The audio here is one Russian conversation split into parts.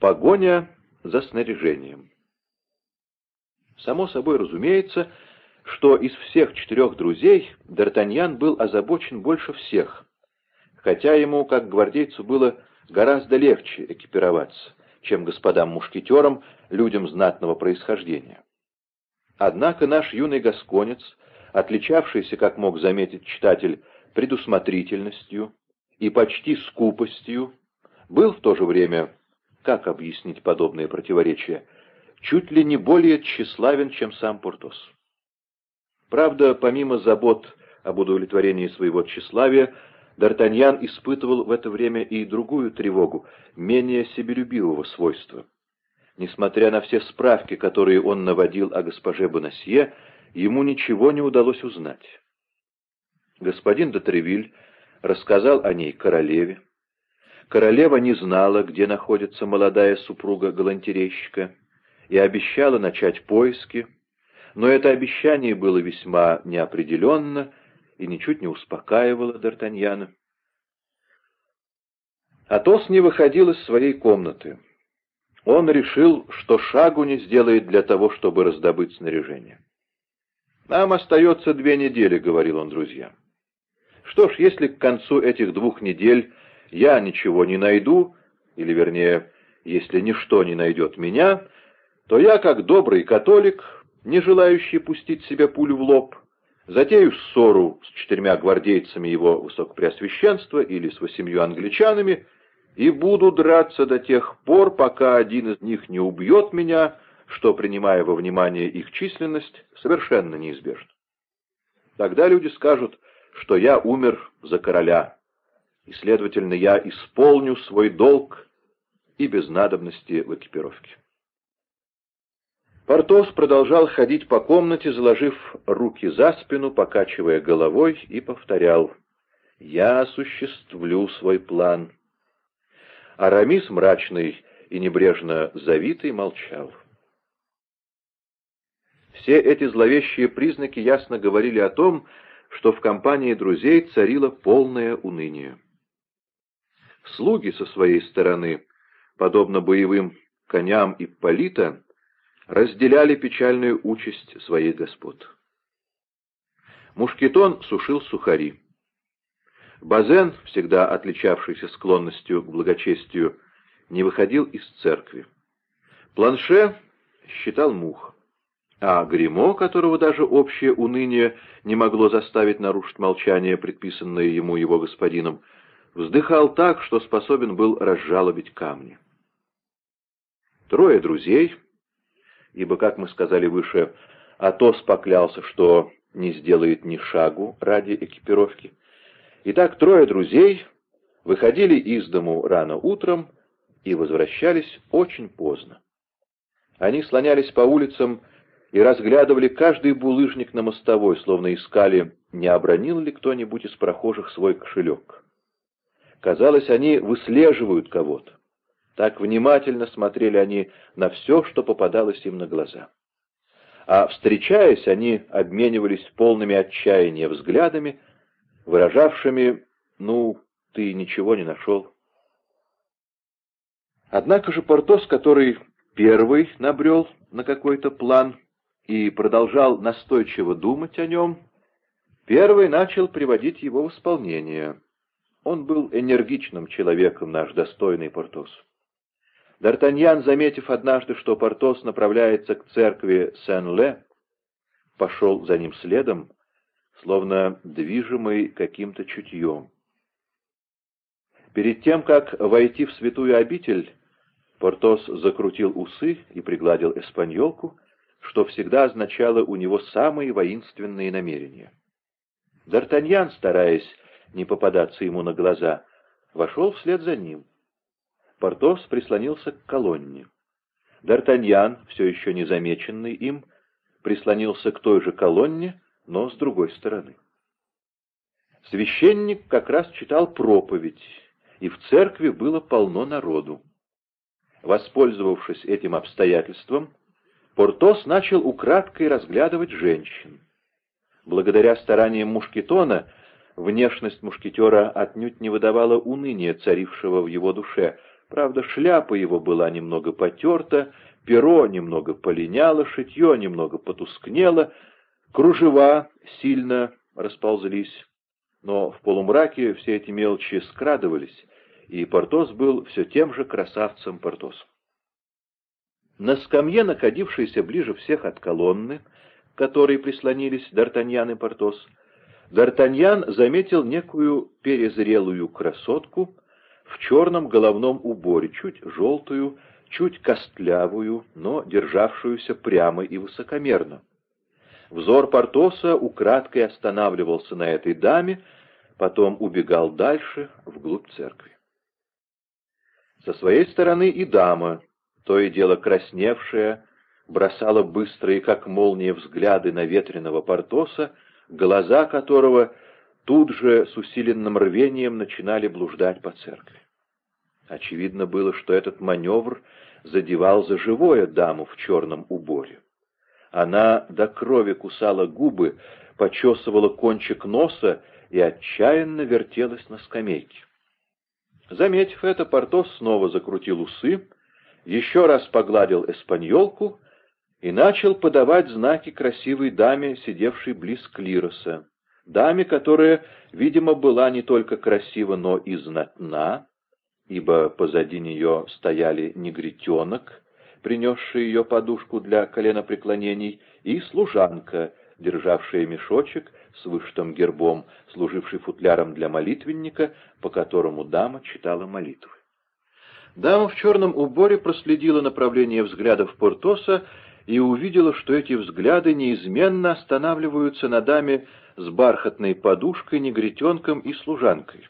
Погоня за снаряжением. Само собой разумеется, что из всех четырех друзей Д'Артаньян был озабочен больше всех, хотя ему, как гвардейцу, было гораздо легче экипироваться, чем господам-мушкетерам, людям знатного происхождения. Однако наш юный гасконец, отличавшийся, как мог заметить читатель, предусмотрительностью и почти скупостью, был в то же время, как объяснить подобные противоречия, чуть ли не более тщеславен, чем сам Портос. Правда, помимо забот об удовлетворении своего тщеславия, Д'Артаньян испытывал в это время и другую тревогу, менее себелюбивого свойства. Несмотря на все справки, которые он наводил о госпоже Бонасье, ему ничего не удалось узнать. Господин де рассказал о ней королеве. Королева не знала, где находится молодая супруга галантерейщика, и обещала начать поиски, но это обещание было весьма неопределенно и ничуть не успокаивало Д'Артаньяна. Атос не выходил из своей комнаты. Он решил, что шагу не сделает для того, чтобы раздобыть снаряжение. «Нам остается две недели», — говорил он друзьям. «Что ж, если к концу этих двух недель я ничего не найду, или, вернее, если ничто не найдет меня, то я, как добрый католик, не желающий пустить себе пулю в лоб, затею ссору с четырьмя гвардейцами его высокопреосвященства или с восемью англичанами и буду драться до тех пор, пока один из них не убьет меня, что, принимая во внимание их численность, совершенно неизбежно. Тогда люди скажут, что я умер за короля, и, следовательно, я исполню свой долг и без надобности в экипировке. Портос продолжал ходить по комнате, заложив руки за спину, покачивая головой, и повторял «Я осуществлю свой план». Арамис, мрачный и небрежно завитый, молчал. Все эти зловещие признаки ясно говорили о том, что в компании друзей царило полное уныние. Слуги со своей стороны, подобно боевым коням Ипполита, разделяли печальную участь своих господ. Мушкетон сушил сухари. Базен, всегда отличавшийся склонностью к благочестию, не выходил из церкви. Планше считал мух, а Гримо, которого даже общее уныние не могло заставить нарушить молчание, предписанное ему его господином, вздыхал так, что способен был разжалобить камни. Трое друзей ибо, как мы сказали выше, Атос поклялся, что не сделает ни шагу ради экипировки. Итак, трое друзей выходили из дому рано утром и возвращались очень поздно. Они слонялись по улицам и разглядывали каждый булыжник на мостовой, словно искали, не обронил ли кто-нибудь из прохожих свой кошелек. Казалось, они выслеживают кого-то. Так внимательно смотрели они на все, что попадалось им на глаза. А встречаясь, они обменивались полными отчаяния взглядами, выражавшими «ну, ты ничего не нашел». Однако же Портос, который первый набрел на какой-то план и продолжал настойчиво думать о нем, первый начал приводить его в исполнение. Он был энергичным человеком, наш достойный Портос. Д'Артаньян, заметив однажды, что Портос направляется к церкви Сен-Ле, пошел за ним следом, словно движимый каким-то чутьем. Перед тем, как войти в святую обитель, Портос закрутил усы и пригладил эспаньолку, что всегда означало у него самые воинственные намерения. Д'Артаньян, стараясь не попадаться ему на глаза, вошел вслед за ним. Портос прислонился к колонне. Д'Артаньян, все еще не замеченный им, прислонился к той же колонне, но с другой стороны. Священник как раз читал проповедь, и в церкви было полно народу. Воспользовавшись этим обстоятельством, Портос начал украдкой разглядывать женщин. Благодаря стараниям Мушкетона внешность мушкетера отнюдь не выдавала уныния, царившего в его душе — Правда, шляпа его была немного потерта, перо немного полиняло, шитье немного потускнело, кружева сильно расползлись. Но в полумраке все эти мелочи скрадывались, и Портос был все тем же красавцем Портосом. На скамье, находившейся ближе всех от колонны, к которой прислонились Д'Артаньян и Портос, Д'Артаньян заметил некую перезрелую красотку в черном головном уборе, чуть желтую, чуть костлявую, но державшуюся прямо и высокомерно. Взор Портоса украдкой останавливался на этой даме, потом убегал дальше, вглубь церкви. Со своей стороны и дама, то и дело красневшая, бросала быстрые, как молния, взгляды на ветреного Портоса, глаза которого тут же с усиленным рвением начинали блуждать по церкви. Очевидно было, что этот маневр задевал за живое даму в черном уборе. Она до крови кусала губы, почесывала кончик носа и отчаянно вертелась на скамейке. Заметив это, Портос снова закрутил усы, еще раз погладил эспаньолку и начал подавать знаки красивой даме, сидевшей близ клироса. Даме, которая, видимо, была не только красива, но и знатна, ибо позади нее стояли негритенок, принесший ее подушку для коленопреклонений, и служанка, державшая мешочек с вышитым гербом, служивший футляром для молитвенника, по которому дама читала молитвы. Дама в черном уборе проследила направление взглядов Портоса и увидела, что эти взгляды неизменно останавливаются на даме с бархатной подушкой, негритенком и служанкой.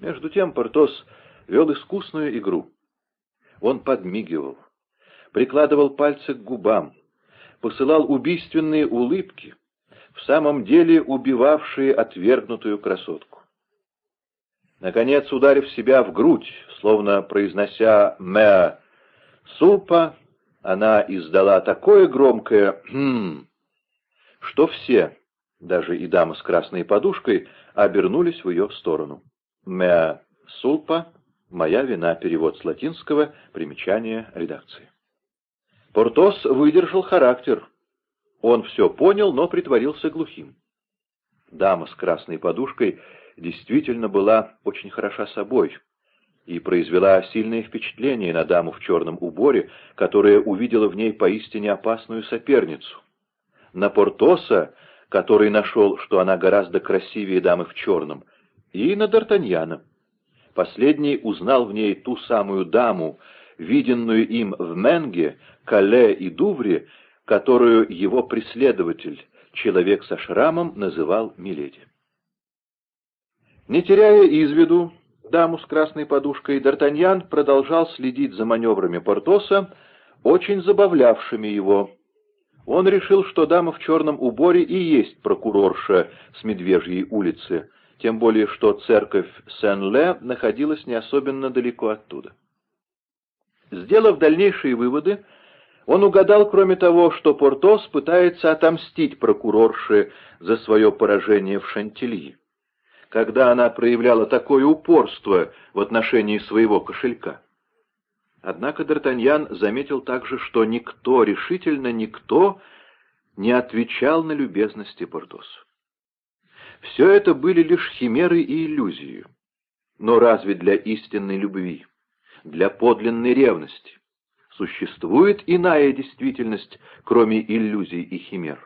Между тем Портос вел искусную игру. Он подмигивал, прикладывал пальцы к губам, посылал убийственные улыбки, в самом деле убивавшие отвергнутую красотку. Наконец, ударив себя в грудь, словно произнося «мэ супа», она издала такое громкое «хм», что все, даже и дама с красной подушкой, обернулись в ее сторону. «Мэ супа» — «Моя вина», перевод с латинского, примечание редакции. Портос выдержал характер. Он все понял, но притворился глухим. Дама с красной подушкой действительно была очень хороша собой и произвела сильное впечатление на даму в черном уборе, которая увидела в ней поистине опасную соперницу. На Портоса, который нашел, что она гораздо красивее дамы в черном, и на Д'Артаньяна. Последний узнал в ней ту самую даму, виденную им в Менге, Кале и Дувре, которую его преследователь, человек со шрамом, называл Миледи. Не теряя из виду даму с красной подушкой, Д'Артаньян продолжал следить за маневрами Портоса, очень забавлявшими его. Он решил, что дама в черном уборе и есть прокурорша с Медвежьей улицы, тем более что церковь Сен-Ле находилась не особенно далеко оттуда. Сделав дальнейшие выводы, он угадал, кроме того, что Портос пытается отомстить прокурорше за свое поражение в Шантильи, когда она проявляла такое упорство в отношении своего кошелька. Однако Д'Артаньян заметил также, что никто, решительно никто, не отвечал на любезности Портоса. Все это были лишь химеры и иллюзии. Но разве для истинной любви? для подлинной ревности. Существует иная действительность, кроме иллюзий и химер.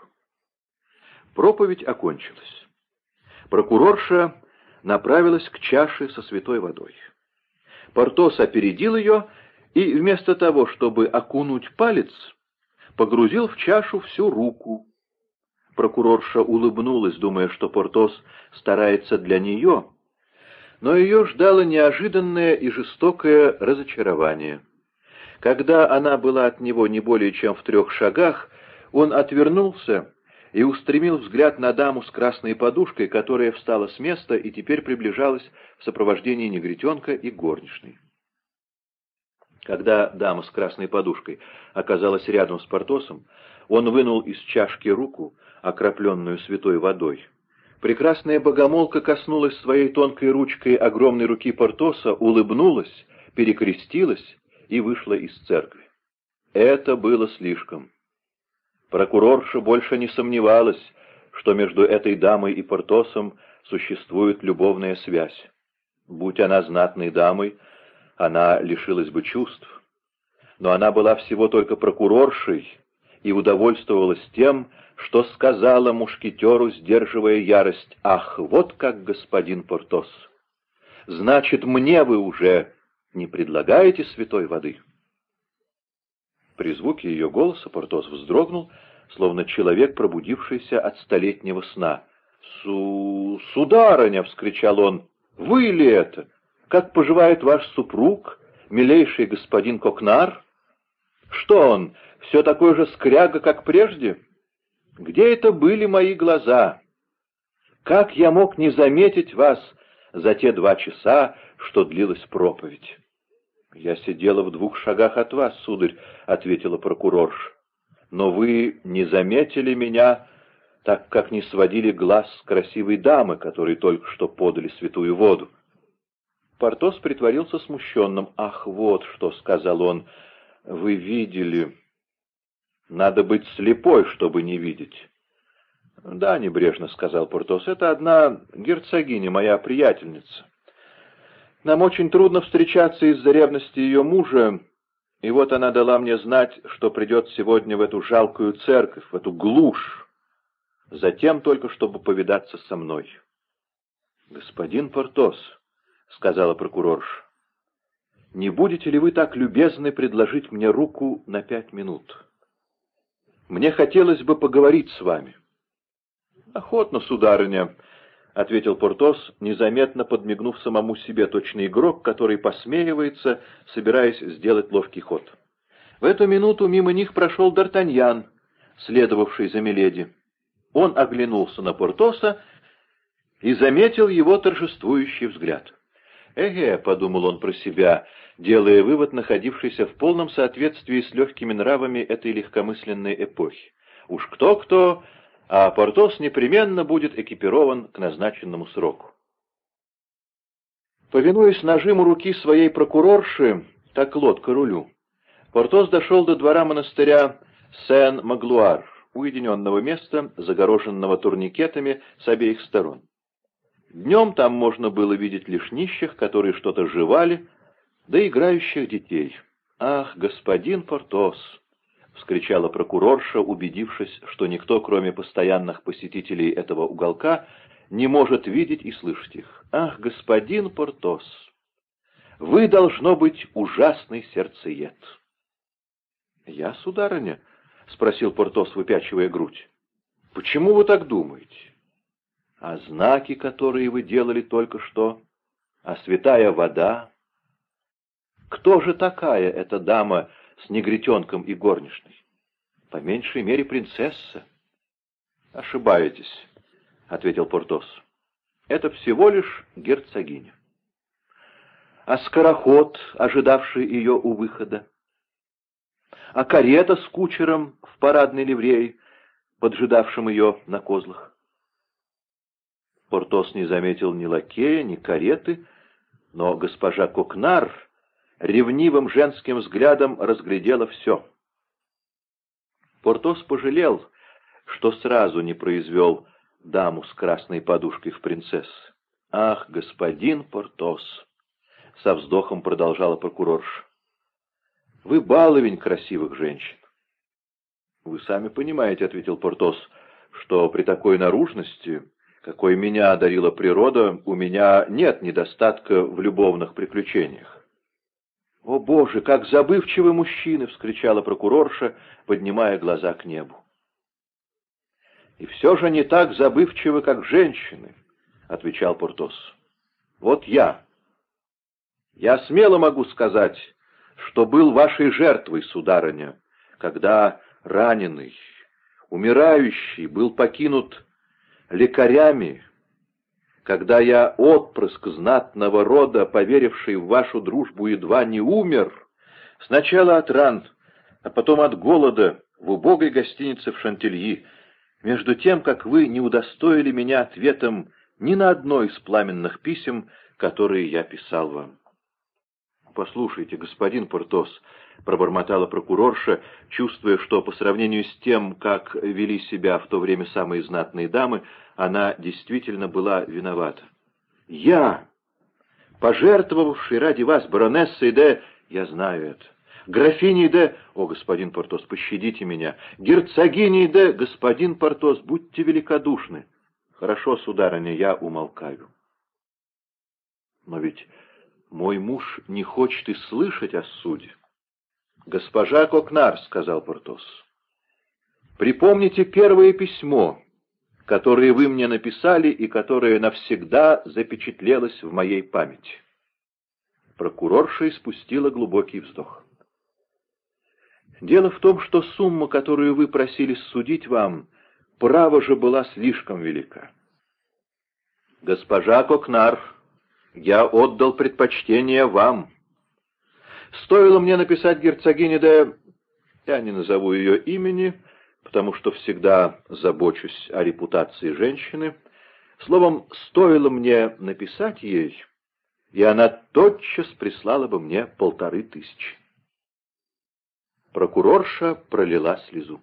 Проповедь окончилась. Прокурорша направилась к чаше со святой водой. Портос опередил ее и вместо того, чтобы окунуть палец, погрузил в чашу всю руку. Прокурорша улыбнулась, думая, что Портос старается для нее, но ее ждало неожиданное и жестокое разочарование. Когда она была от него не более чем в трех шагах, он отвернулся и устремил взгляд на даму с красной подушкой, которая встала с места и теперь приближалась в сопровождении негритенка и горничной. Когда дама с красной подушкой оказалась рядом с Портосом, он вынул из чашки руку, окропленную святой водой, Прекрасная богомолка коснулась своей тонкой ручкой огромной руки Портоса, улыбнулась, перекрестилась и вышла из церкви. Это было слишком. Прокурорша больше не сомневалась, что между этой дамой и Портосом существует любовная связь. Будь она знатной дамой, она лишилась бы чувств. Но она была всего только прокуроршей и удовольствовалась тем, что сказала мушкетеру, сдерживая ярость. «Ах, вот как господин Портос! Значит, мне вы уже не предлагаете святой воды?» При звуке ее голоса Портос вздрогнул, словно человек, пробудившийся от столетнего сна. «Су... сударыня!» — вскричал он. «Вы ли это? Как поживает ваш супруг, милейший господин Кокнар? Что он, все такой же скряга, как прежде? Где это были мои глаза? Как я мог не заметить вас за те два часа, что длилась проповедь?» «Я сидела в двух шагах от вас, сударь», — ответила прокурорша. «Но вы не заметили меня, так как не сводили глаз с красивой дамы, которой только что подали святую воду». Портос притворился смущенным. «Ах, вот что», — сказал он, — «вы видели...» «Надо быть слепой, чтобы не видеть». «Да, небрежно», — сказал Портос, — «это одна герцогиня, моя приятельница». Нам очень трудно встречаться из-за ревности ее мужа, и вот она дала мне знать, что придет сегодня в эту жалкую церковь, в эту глушь, затем только чтобы повидаться со мной. — Господин Портос, — сказала прокурорша, — не будете ли вы так любезны предложить мне руку на пять минут? Мне хотелось бы поговорить с вами. — Охотно, сударыня, — ответил Портос, незаметно подмигнув самому себе, точный игрок, который посмеивается, собираясь сделать ловкий ход. В эту минуту мимо них прошел Д'Артаньян, следовавший за Миледи. Он оглянулся на Портоса и заметил его торжествующий взгляд. «Эге», — подумал он про себя, делая вывод, находившийся в полном соответствии с легкими нравами этой легкомысленной эпохи. «Уж кто-кто, а Портос непременно будет экипирован к назначенному сроку. Повинуясь нажиму руки своей прокурорши, так лодка рулю, Портос дошел до двора монастыря Сен-Маглуар, уединенного места, загороженного турникетами с обеих сторон. Днем там можно было видеть лишь нищих, которые что-то жевали, да играющих детей. «Ах, господин Портос!» — вскричала прокурорша, убедившись, что никто, кроме постоянных посетителей этого уголка, не может видеть и слышать их. «Ах, господин Портос, вы, должно быть, ужасный сердцеед!» «Я, сударыня?» — спросил Портос, выпячивая грудь. «Почему вы так думаете?» «А знаки, которые вы делали только что? А святая вода? Кто же такая эта дама, — с негритенком и горничной. По меньшей мере принцесса. Ошибаетесь, — ответил Портос. Это всего лишь герцогиня. А скороход, ожидавший ее у выхода? А карета с кучером в парадной ливреи, поджидавшим ее на козлах? Портос не заметил ни лакея, ни кареты, но госпожа Кокнар ревнивым женским взглядом разглядела все. Портос пожалел, что сразу не произвел даму с красной подушкой в принцесс. «Ах, господин Портос!» — со вздохом продолжала прокурорша. «Вы баловень красивых женщин». «Вы сами понимаете», — ответил Портос, — «что при такой наружности, какой меня одарила природа, у меня нет недостатка в любовных приключениях. «О, Боже, как забывчивы мужчины!» — вскричала прокурорша, поднимая глаза к небу. «И все же не так забывчивы, как женщины», — отвечал Портос. «Вот я. Я смело могу сказать, что был вашей жертвой, сударыня, когда раненый, умирающий был покинут лекарями, когда я, отпрыск знатного рода, поверивший в вашу дружбу, едва не умер, сначала от ран, а потом от голода в убогой гостинице в Шантильи, между тем, как вы не удостоили меня ответом ни на одно из пламенных писем, которые я писал вам. послушайте, господин Портос», — пробормотала прокурорша, чувствуя, что по сравнению с тем, как вели себя в то время самые знатные дамы, она действительно была виновата. «Я, пожертвовавший ради вас баронессой де... Я знаю это. Графиней де... О, господин Портос, пощадите меня. Герцогиней де... Господин Портос, будьте великодушны. Хорошо, сударыня, я умолкаю. Но ведь мой муж не хочет и слышать о суде. «Госпожа Кокнар», — сказал Портос, — «припомните первое письмо, которое вы мне написали и которое навсегда запечатлелось в моей памяти». Прокурорша испустила глубокий вздох. «Дело в том, что сумма, которую вы просили судить вам, право же была слишком велика». «Госпожа Кокнар», я отдал предпочтение вам. Стоило мне написать герцогине де... Я не назову ее имени, потому что всегда забочусь о репутации женщины. Словом, стоило мне написать ей, и она тотчас прислала бы мне полторы тысячи. Прокурорша пролила слезу.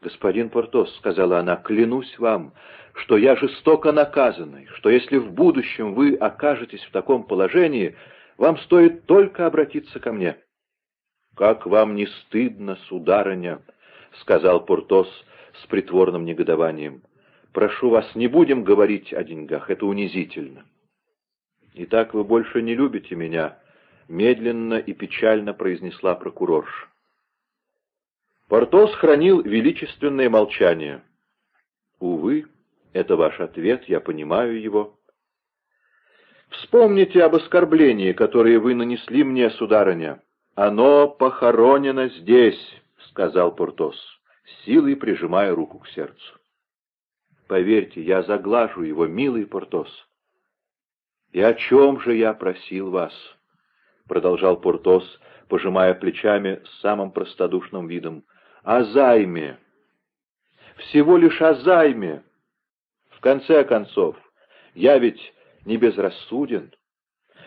«Господин Портос», — сказала она, — «клянусь вам, что я жестоко наказанный, что если в будущем вы окажетесь в таком положении, вам стоит только обратиться ко мне». «Как вам не стыдно, сударыня», — сказал Портос с притворным негодованием. «Прошу вас, не будем говорить о деньгах, это унизительно». «Итак вы больше не любите меня», — медленно и печально произнесла прокурорша. Портос хранил величественное молчание. «Увы, это ваш ответ, я понимаю его». «Вспомните об оскорблении, которое вы нанесли мне, сударыня. Оно похоронено здесь», — сказал Портос, силой прижимая руку к сердцу. «Поверьте, я заглажу его, милый Портос». «И о чем же я просил вас?» — продолжал Портос, пожимая плечами с самым простодушным видом о займе. Всего лишь о займе. В конце концов, я ведь не безрассуден.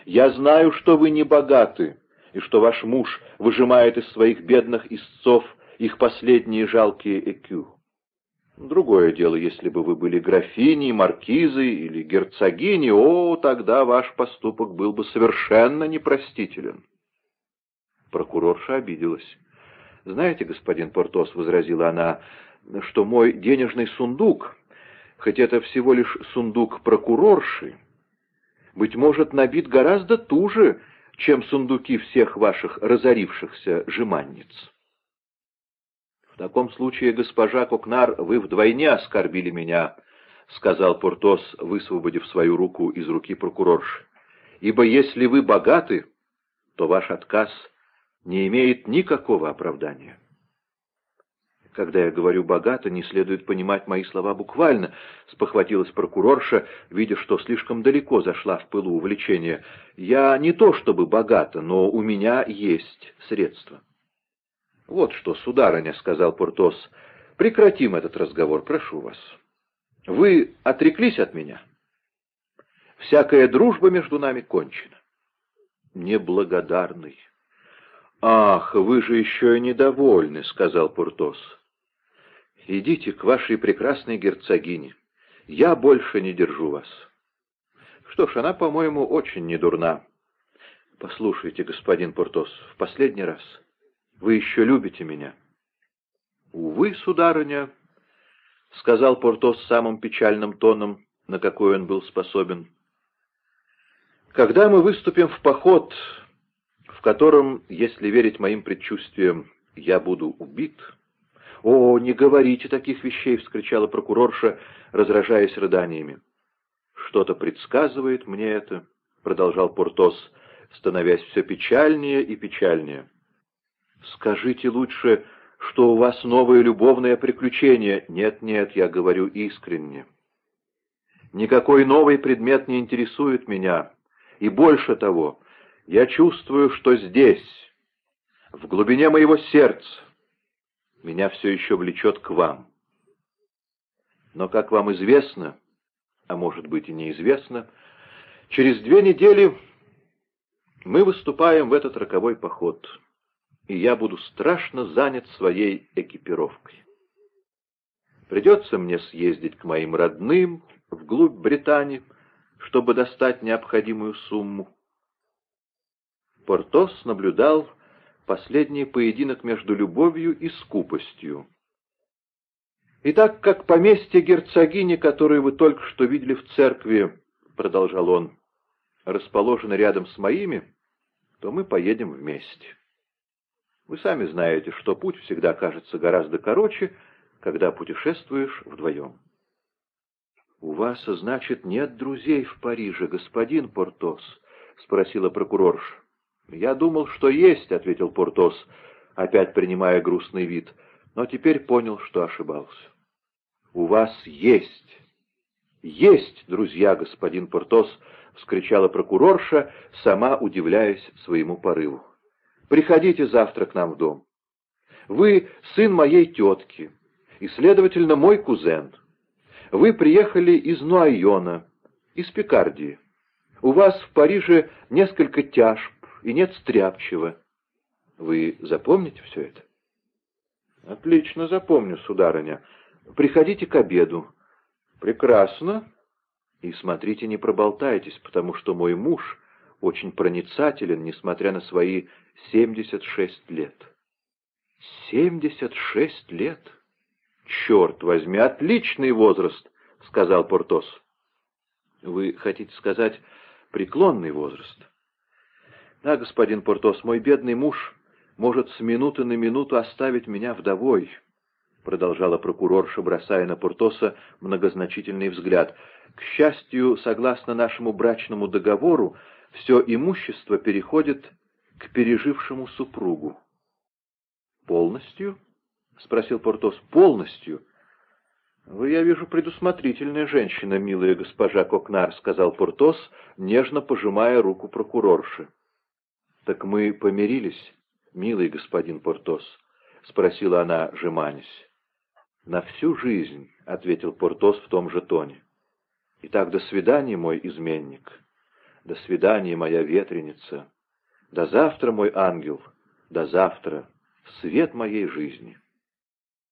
Я знаю, что вы не богаты, и что ваш муж выжимает из своих бедных истцов их последние жалкие экю. Другое дело, если бы вы были графиней, маркизой или герцогиней, о, тогда ваш поступок был бы совершенно непростителен. Прокурорша обиделась. «Знаете, господин Портос, — возразила она, — что мой денежный сундук, хоть это всего лишь сундук прокурорши, быть может, набит гораздо туже, чем сундуки всех ваших разорившихся жеманниц». «В таком случае, госпожа Кокнар, вы вдвойне оскорбили меня», — сказал Портос, высвободив свою руку из руки прокурорши. «Ибо если вы богаты, то ваш отказ — не имеет никакого оправдания. Когда я говорю «богато», не следует понимать мои слова буквально, спохватилась прокурорша, видя, что слишком далеко зашла в пылу увлечения. Я не то чтобы богата, но у меня есть средства. Вот что, сударыня, — сказал Портос, — прекратим этот разговор, прошу вас. Вы отреклись от меня? Всякая дружба между нами кончена. Неблагодарный. «Ах, вы же еще и недовольны», — сказал Пуртос. «Идите к вашей прекрасной герцогине. Я больше не держу вас». «Что ж, она, по-моему, очень недурна». «Послушайте, господин Пуртос, в последний раз. Вы еще любите меня?» «Увы, сударыня», — сказал Портос самым печальным тоном, на какой он был способен. «Когда мы выступим в поход, котором, если верить моим предчувствиям, я буду убит... «О, не говорите таких вещей!» — вскричала прокурорша, разражаясь рыданиями. «Что-то предсказывает мне это», — продолжал Портос, становясь все печальнее и печальнее. «Скажите лучше, что у вас новое любовное приключение». «Нет-нет, я говорю искренне. Никакой новый предмет не интересует меня. И больше того, я чувствую, что здесь, в глубине моего сердца, меня все еще влечет к вам. Но, как вам известно, а может быть и неизвестно, через две недели Мы выступаем в этот роковой поход, и я буду страшно занят своей экипировкой. Придется мне съездить к моим родным вглубь Британии, чтобы достать необходимую сумму. Портос наблюдал последний поединок между любовью и скупостью. И так как поместье герцогини, которое вы только что видели в церкви, — продолжал он, — расположено рядом с моими, то мы поедем вместе. Вы сами знаете, что путь всегда кажется гораздо короче, когда путешествуешь вдвоем. — У вас, значит, нет друзей в Париже, господин Портос? — спросила прокурорша. — Я думал, что есть, — ответил Портос, опять принимая грустный вид, но теперь понял, что ошибался. — У вас есть. — Есть, друзья, господин Портос, — вскричала прокурорша, сама удивляясь своему порыву. — Приходите завтра к нам в дом. Вы сын моей тетки и, следовательно, мой кузен. Вы приехали из Нуайона, из Пикардии. У вас в Париже несколько тяжб и нет стряпчего. Вы запомните все это? Отлично запомню, сударыня. Приходите к обеду. Прекрасно. И смотрите, не проболтайтесь, потому что мой муж очень проницателен, несмотря на свои семьдесят шесть лет. Семьдесят шесть лет? «Черт возьми, отличный возраст!» — сказал Портос. «Вы хотите сказать преклонный возраст?» «Да, господин Портос, мой бедный муж может с минуты на минуту оставить меня вдовой», — продолжала прокурорша, бросая на Портоса многозначительный взгляд. «К счастью, согласно нашему брачному договору, все имущество переходит к пережившему супругу». «Полностью?» — спросил Портос. «Полностью». «Вы, я вижу, предусмотрительная женщина, милая госпожа Кокнар», — сказал Портос, нежно пожимая руку прокурорши. «Так мы помирились, милый господин Портос?» — спросила она, жеманясь. «На всю жизнь», — ответил Портос в том же тоне. «Итак, до свидания, мой изменник. До свидания, моя ветреница. До завтра, мой ангел. До завтра. Свет моей жизни».